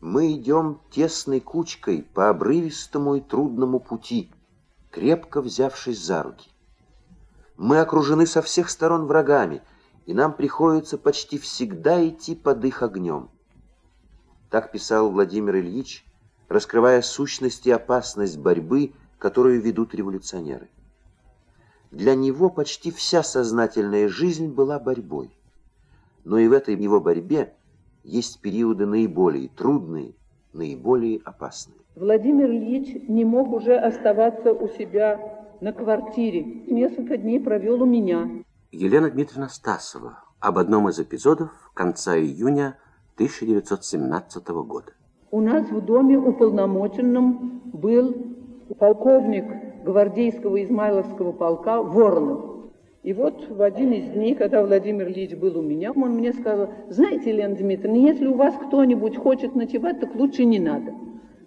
Мы идем тесной кучкой по обрывистому и трудному пути, крепко взявшись за руки. Мы окружены со всех сторон врагами, и нам приходится почти всегда идти под их огнем. Так писал Владимир Ильич, раскрывая сущность и опасность борьбы, которую ведут революционеры. Для него почти вся сознательная жизнь была борьбой. Но и в этой его борьбе есть периоды наиболее трудные, наиболее опасные. Владимир Ильич не мог уже оставаться у себя на квартире. Несколько дней провел у меня. Елена Дмитриевна Стасова об одном из эпизодов конца июня 1917 года. У нас в доме уполномоченным был полковник гвардейского Измайловского полка Воронов. И вот в один из дней, когда Владимир Ильич был у меня, он мне сказал, знаете, Лена Дмитриевна, если у вас кто-нибудь хочет ночевать, так лучше не надо.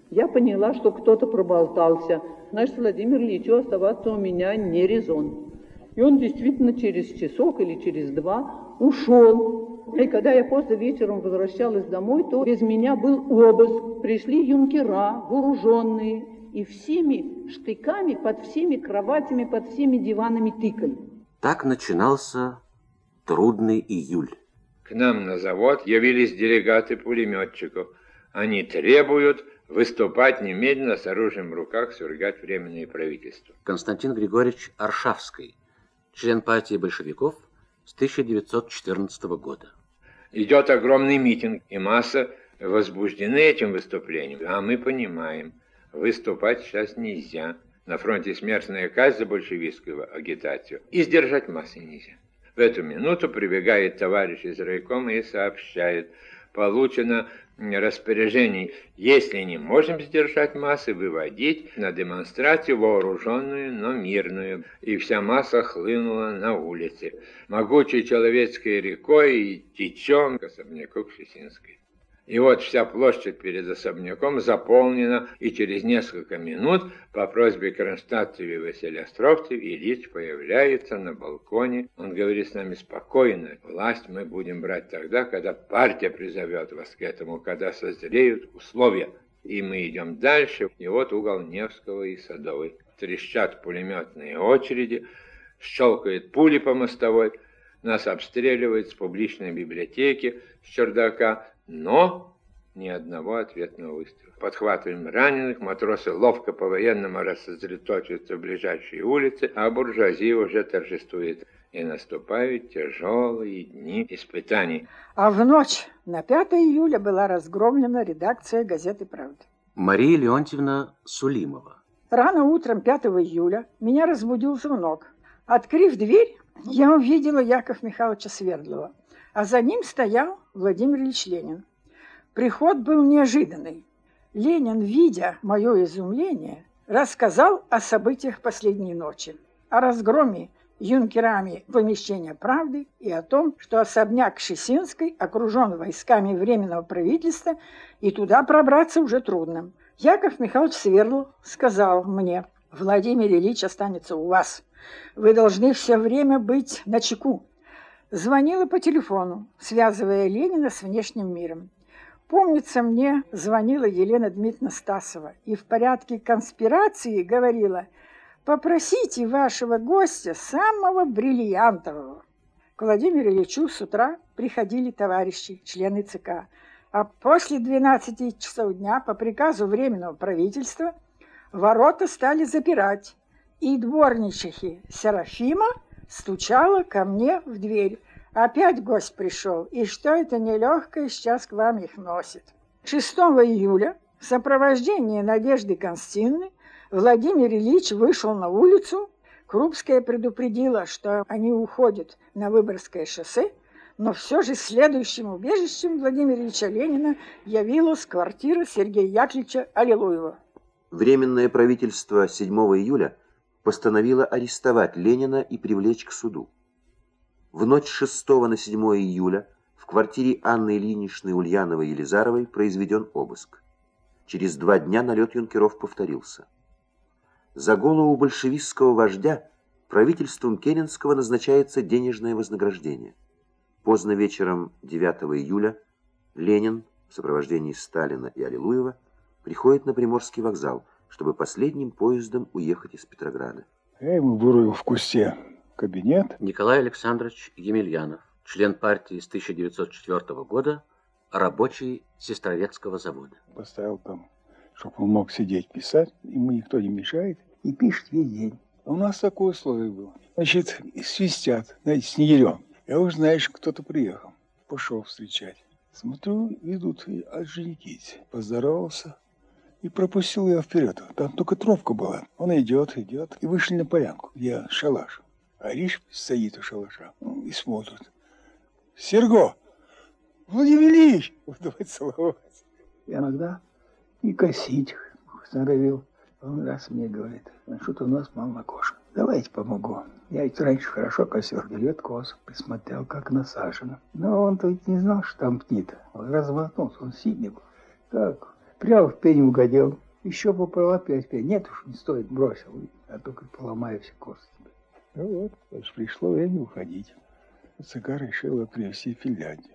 Я поняла, что кто-то проболтался. Значит, Владимир Ильичу оставаться у меня не резон. И он действительно через часок или через два ушел. И когда я поздно вечером возвращалась домой, то без меня был обыск. Пришли юнкера, вооруженные, и всеми штыками под всеми кроватями, под всеми диванами тыкали. Так начинался трудный июль. К нам на завод явились делегаты пулеметчиков. Они требуют выступать немедленно с оружием в руках, свергать временное правительство. Константин Григорьевич Аршавский, член партии большевиков с 1914 года. Идет огромный митинг, и масса возбуждены этим выступлением. А мы понимаем, выступать сейчас нельзя. На фронте смертная казнь за большевистскую агитацию. И сдержать массы нельзя. В эту минуту прибегает товарищ из райкома и сообщает, получено распоряжение, если не можем сдержать массы, выводить на демонстрацию вооруженную, но мирную. И вся масса хлынула на улице. Могучей человеческой рекой течем к особняку Кшесинской. И вот вся площадь перед особняком заполнена, и через несколько минут по просьбе Кронштадтов и Василия Островцев Ильич появляется на балконе. Он говорит с нами спокойно. Власть мы будем брать тогда, когда партия призовет вас к этому, когда созреют условия. И мы идем дальше. И вот угол Невского и Садовой. Трещат пулеметные очереди, щелкают пули по мостовой. Нас обстреливают с публичной библиотеки, с чердака но ни одного ответного выстрела. Подхватываем раненых, матросы ловко по-военному рассредоточиваются в ближайшие улицы, а буржуазия уже торжествует. И наступают тяжелые дни испытаний. А в ночь на 5 июля была разгромлена редакция газеты «Правда». Мария Леонтьевна Сулимова. Рано утром 5 июля меня разбудил звонок. Открыв дверь, я увидела Яков Михайловича Свердлова а за ним стоял Владимир Ильич Ленин. Приход был неожиданный. Ленин, видя мое изумление, рассказал о событиях последней ночи, о разгроме юнкерами помещения «Правды» и о том, что особняк Шесинской окружен войсками Временного правительства, и туда пробраться уже трудно. Яков Михайлович Сверл сказал мне, «Владимир Ильич останется у вас. Вы должны все время быть на чеку. Звонила по телефону, связывая Ленина с внешним миром. Помнится мне, звонила Елена Дмитриевна Стасова и в порядке конспирации говорила «Попросите вашего гостя самого бриллиантового». К Владимиру Ильичу с утра приходили товарищи, члены ЦК, а после 12 часов дня по приказу Временного правительства ворота стали запирать, и дворничихи Серафима стучала ко мне в дверь. Опять гость пришел, и что это нелегкое сейчас к вам их носит. 6 июля в сопровождении Надежды Константиновны Владимир Ильич вышел на улицу. Крупская предупредила, что они уходят на Выборгское шоссе, но все же следующим убежищем Владимира Ильича Ленина явилась квартира Сергея Яковлевича Аллилуева. Временное правительство 7 июля постановила арестовать Ленина и привлечь к суду. В ночь 6 на 7 июля в квартире Анны Ильиничны Ульяновой-Елизаровой произведен обыск. Через два дня налет юнкеров повторился. За голову большевистского вождя правительством Керенского назначается денежное вознаграждение. Поздно вечером 9 июля Ленин в сопровождении Сталина и Аллилуева приходит на Приморский вокзал, чтобы последним поездом уехать из Петрограда. Я ему бурую в кусте кабинет. Николай Александрович Емельянов, член партии с 1904 года, рабочий Сестрорецкого завода. Поставил там, чтобы он мог сидеть писать, ему никто не мешает, и пишет весь день. А у нас такое условие было. Значит, свистят, знаете, снегирем. Я уже знаешь, кто-то приехал. Пошел встречать. Смотрю, идут Орджоникидзе. Поздоровался и пропустил ее вперед. Там только тропка была. Он идет, идет. И вышли на полянку, где шалаш. А Риш стоит у шалаша и смотрит. Серго! Владимир Ильич! Давай целовать. И иногда и косить норовил. Он раз мне говорит, что-то у нас мало кошек. Давайте помогу. Я ведь раньше хорошо косил. Берет кос, присмотрел, как насажено. Но он-то ведь не знал, что там птица. Он размотнулся, он сильный был. Так, прямо в пень угодил. Еще попал опять пень. Нет уж, не стоит, бросил. А только поломаю все кости. Ну вот, пришло время уходить. ЦК решила привезти Финляндию.